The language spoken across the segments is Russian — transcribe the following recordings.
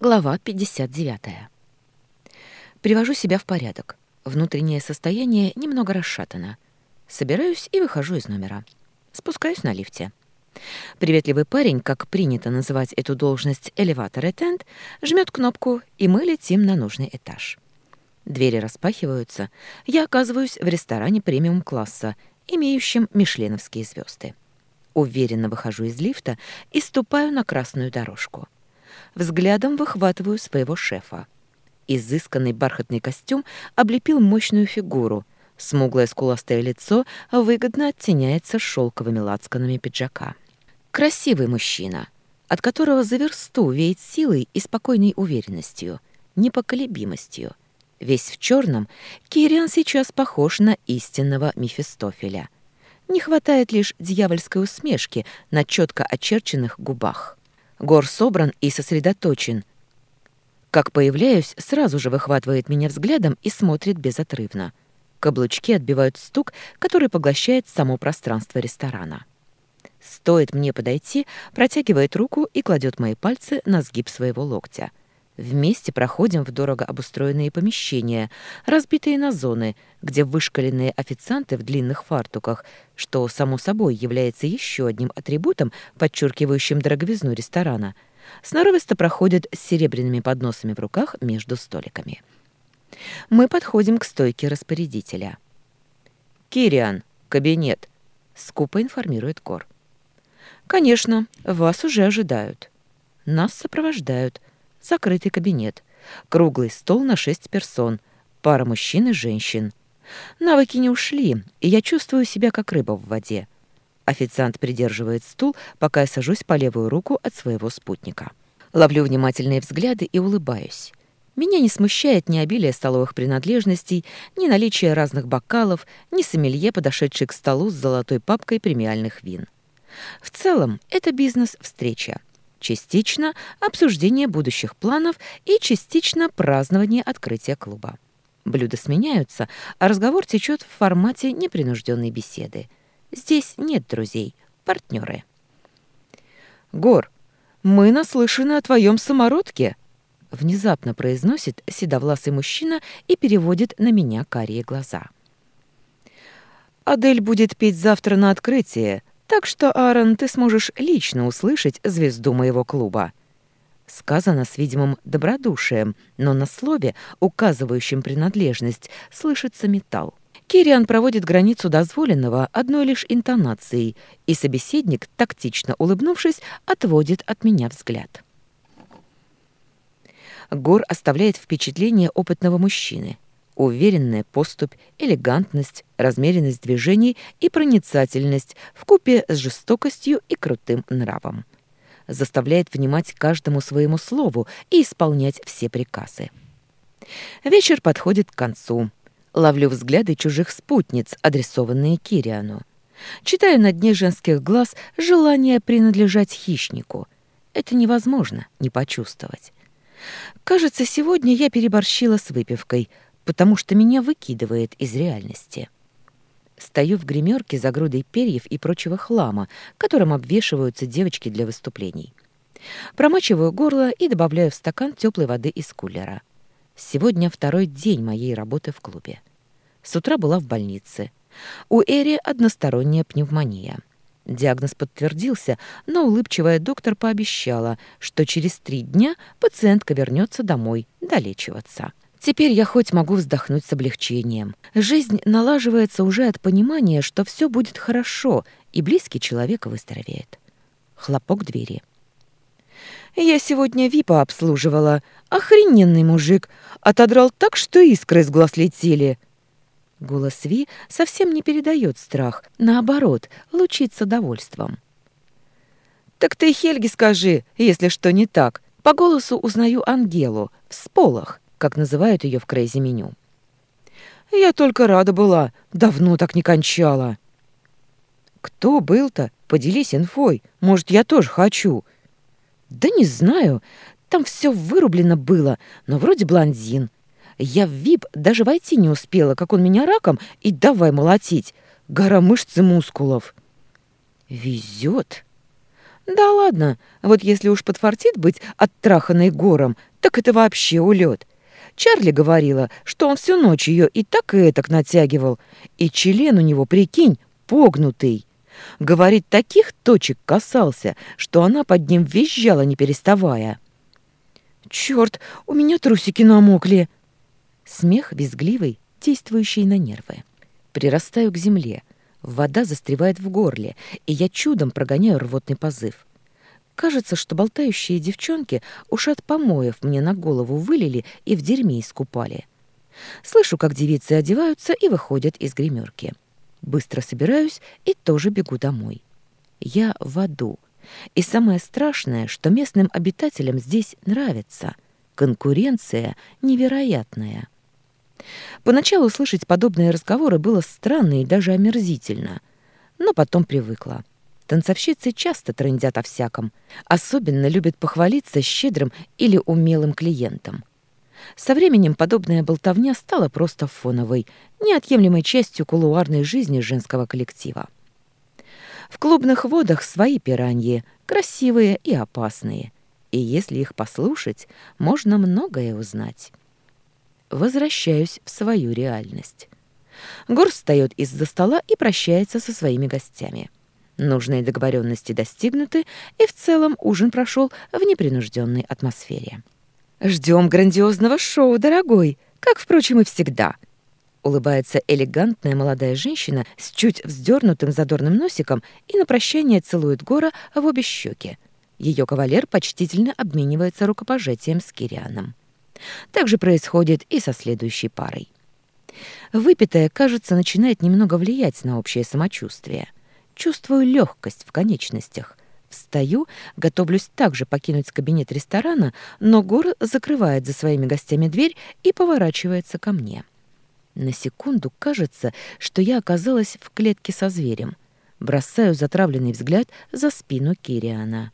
Глава 59. Привожу себя в порядок. Внутреннее состояние немного расшатано. Собираюсь и выхожу из номера. Спускаюсь на лифте. Приветливый парень, как принято называть эту должность элеватор-этент, жмет кнопку, и мы летим на нужный этаж. Двери распахиваются. Я оказываюсь в ресторане премиум-класса, имеющем мишленовские звезды. Уверенно выхожу из лифта и ступаю на красную дорожку взглядом выхватываю своего шефа. Изысканный бархатный костюм облепил мощную фигуру. Смуглое скуластое лицо выгодно оттеняется шелковыми лацканами пиджака. Красивый мужчина, от которого за версту веет силой и спокойной уверенностью, непоколебимостью. Весь в черном, Кириан сейчас похож на истинного Мефистофеля. Не хватает лишь дьявольской усмешки на четко очерченных губах. Гор собран и сосредоточен. Как появляюсь, сразу же выхватывает меня взглядом и смотрит безотрывно. Каблучки отбивают стук, который поглощает само пространство ресторана. Стоит мне подойти, протягивает руку и кладет мои пальцы на сгиб своего локтя — Вместе проходим в дорого обустроенные помещения, разбитые на зоны, где вышкаленные официанты в длинных фартуках, что, само собой, является еще одним атрибутом, подчеркивающим дороговизну ресторана, сноровисто проходят с серебряными подносами в руках между столиками. Мы подходим к стойке распорядителя. «Кириан, кабинет», — скупо информирует Кор. «Конечно, вас уже ожидают. Нас сопровождают» закрытый кабинет, круглый стол на шесть персон, пара мужчин и женщин. Навыки не ушли, и я чувствую себя как рыба в воде. Официант придерживает стул, пока я сажусь по левую руку от своего спутника. Ловлю внимательные взгляды и улыбаюсь. Меня не смущает ни обилие столовых принадлежностей, ни наличие разных бокалов, ни сомелье, подошедший к столу с золотой папкой премиальных вин. В целом, это бизнес-встреча. Частично обсуждение будущих планов и частично празднование открытия клуба. Блюда сменяются, а разговор течет в формате непринужденной беседы. Здесь нет друзей, партнеры. «Гор, мы наслышаны о твоем самородке», — внезапно произносит седовласый мужчина и переводит на меня карие глаза. «Адель будет петь завтра на открытие, так что, Аарон, ты сможешь лично услышать звезду моего клуба». Сказано с видимым добродушием, но на слове, указывающем принадлежность, слышится металл. Кириан проводит границу дозволенного одной лишь интонацией, и собеседник, тактично улыбнувшись, отводит от меня взгляд. Гор оставляет впечатление опытного мужчины — Уверенная поступь, элегантность, размеренность движений и проницательность в купе с жестокостью и крутым нравом. Заставляет внимать каждому своему слову и исполнять все приказы. Вечер подходит к концу. Ловлю взгляды чужих спутниц, адресованные Кириану. Читаю на дне женских глаз желание принадлежать хищнику. Это невозможно не почувствовать. Кажется, сегодня я переборщила с выпивкой — потому что меня выкидывает из реальности. Стою в гримерке за грудой перьев и прочего хлама, которым обвешиваются девочки для выступлений. Промачиваю горло и добавляю в стакан теплой воды из кулера. Сегодня второй день моей работы в клубе. С утра была в больнице. У Эри односторонняя пневмония. Диагноз подтвердился, но улыбчивая доктор пообещала, что через три дня пациентка вернется домой долечиваться. Теперь я хоть могу вздохнуть с облегчением. Жизнь налаживается уже от понимания, что все будет хорошо, и близкий человек выздоровеет. Хлопок двери. «Я сегодня Випа обслуживала. Охрененный мужик. Отодрал так, что искры из глаз летели». Голос Ви совсем не передает страх, наоборот, лучится довольством. «Так ты Хельге скажи, если что не так. По голосу узнаю Ангелу, в сполох как называют ее в крейзи-меню. «Я только рада была, давно так не кончала». «Кто был-то? Поделись инфой, может, я тоже хочу». «Да не знаю, там все вырублено было, но вроде блондин. Я в ВИП даже войти не успела, как он меня раком, и давай молотить. Гора мышц и мускулов». «Везет». Да ладно, вот если уж подфартит быть оттраханной гором, так это вообще улет. Чарли говорила, что он всю ночь ее и так и так натягивал, и член у него, прикинь, погнутый. Говорит, таких точек касался, что она под ним визжала, не переставая. «Чёрт, у меня трусики намокли!» Смех визгливый, действующий на нервы. Прирастаю к земле. Вода застревает в горле, и я чудом прогоняю рвотный позыв. Кажется, что болтающие девчонки уж от помоев мне на голову вылили и в дерьме искупали. Слышу, как девицы одеваются и выходят из гримерки. Быстро собираюсь и тоже бегу домой. Я в аду. И самое страшное, что местным обитателям здесь нравится. Конкуренция невероятная. Поначалу слышать подобные разговоры было странно и даже омерзительно, но потом привыкла. Танцовщицы часто трындят о всяком, особенно любят похвалиться щедрым или умелым клиентом. Со временем подобная болтовня стала просто фоновой, неотъемлемой частью кулуарной жизни женского коллектива. В клубных водах свои пираньи, красивые и опасные, и если их послушать, можно многое узнать. Возвращаюсь в свою реальность. Гор встает из-за стола и прощается со своими гостями. Нужные договоренности достигнуты, и в целом ужин прошел в непринужденной атмосфере. Ждем грандиозного шоу, дорогой, как, впрочем, и всегда. Улыбается элегантная молодая женщина с чуть вздернутым задорным носиком и на прощание целует Гора в обе щеки. Ее кавалер почтительно обменивается рукопожатием с Кирианом. Так же происходит и со следующей парой. Выпитое, кажется, начинает немного влиять на общее самочувствие. Чувствую легкость в конечностях, Встаю, готовлюсь также покинуть кабинет ресторана, но Гор закрывает за своими гостями дверь и поворачивается ко мне. На секунду кажется, что я оказалась в клетке со зверем. Бросаю затравленный взгляд за спину Кириана.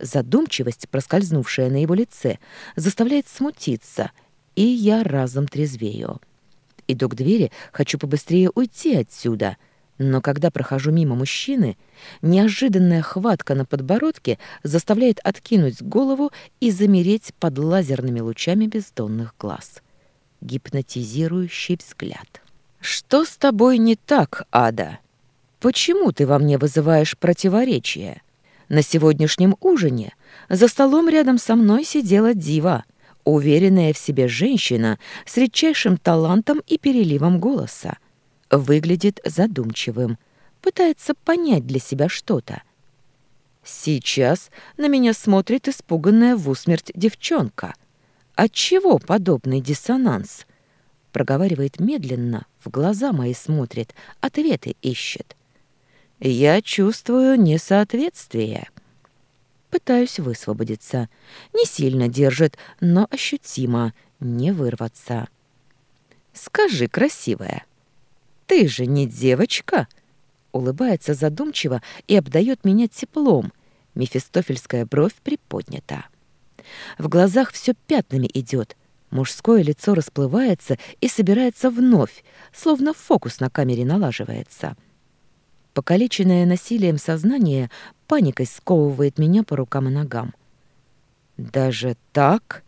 Задумчивость, проскользнувшая на его лице, заставляет смутиться, и я разом трезвею. Иду к двери, хочу побыстрее уйти отсюда — но когда прохожу мимо мужчины, неожиданная хватка на подбородке заставляет откинуть голову и замереть под лазерными лучами бездонных глаз. Гипнотизирующий взгляд. «Что с тобой не так, Ада? Почему ты во мне вызываешь противоречие? На сегодняшнем ужине за столом рядом со мной сидела дива, уверенная в себе женщина с редчайшим талантом и переливом голоса выглядит задумчивым, пытается понять для себя что-то. Сейчас на меня смотрит испуганная в усмерть девчонка. Отчего подобный диссонанс? Проговаривает медленно, в глаза мои смотрит, ответы ищет. Я чувствую несоответствие. Пытаюсь высвободиться. Не сильно держит, но ощутимо, не вырваться. Скажи, красивая, ты же не девочка!» Улыбается задумчиво и обдает меня теплом. Мефистофельская бровь приподнята. В глазах все пятнами идет. Мужское лицо расплывается и собирается вновь, словно фокус на камере налаживается. Покалеченное насилием сознание паникой сковывает меня по рукам и ногам. «Даже так?»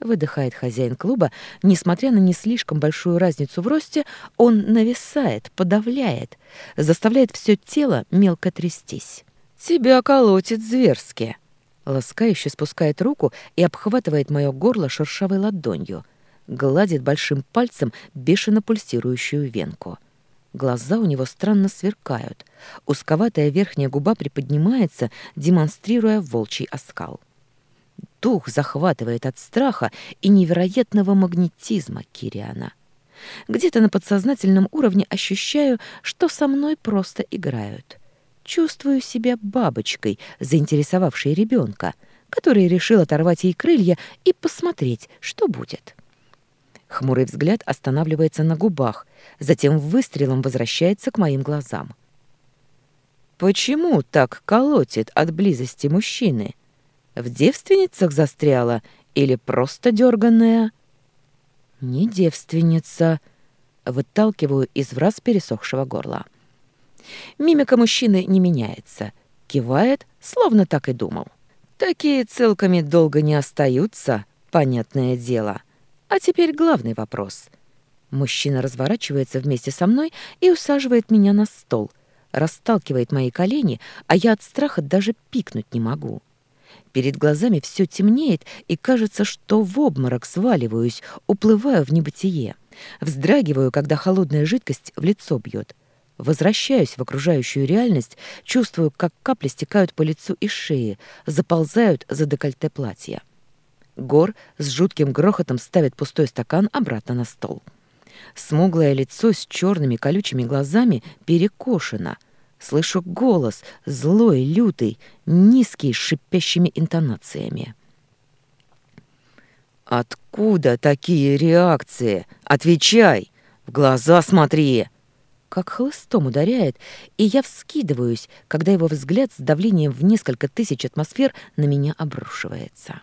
Выдыхает хозяин клуба, несмотря на не слишком большую разницу в росте, он нависает, подавляет, заставляет все тело мелко трястись. «Тебя колотит зверски!» Ласкающе спускает руку и обхватывает мое горло шершавой ладонью, гладит большим пальцем бешено пульсирующую венку. Глаза у него странно сверкают, узковатая верхняя губа приподнимается, демонстрируя волчий оскал. Дух захватывает от страха и невероятного магнетизма Кириана. Где-то на подсознательном уровне ощущаю, что со мной просто играют. Чувствую себя бабочкой, заинтересовавшей ребенка, который решил оторвать ей крылья и посмотреть, что будет. Хмурый взгляд останавливается на губах, затем выстрелом возвращается к моим глазам. «Почему так колотит от близости мужчины?» В девственницах застряла или просто дерганная? Не девственница. Выталкиваю из враз пересохшего горла. Мимика мужчины не меняется. Кивает, словно так и думал. Такие целками долго не остаются, понятное дело. А теперь главный вопрос. Мужчина разворачивается вместе со мной и усаживает меня на стол, расталкивает мои колени, а я от страха даже пикнуть не могу. Перед глазами все темнеет, и кажется, что в обморок сваливаюсь, уплываю в небытие. Вздрагиваю, когда холодная жидкость в лицо бьет. Возвращаюсь в окружающую реальность, чувствую, как капли стекают по лицу и шее, заползают за декольте платья. Гор с жутким грохотом ставит пустой стакан обратно на стол. Смуглое лицо с черными колючими глазами перекошено. Слышу голос, злой, лютый, низкий, с шипящими интонациями. «Откуда такие реакции? Отвечай! В глаза смотри!» как хлыстом ударяет, и я вскидываюсь, когда его взгляд с давлением в несколько тысяч атмосфер на меня обрушивается.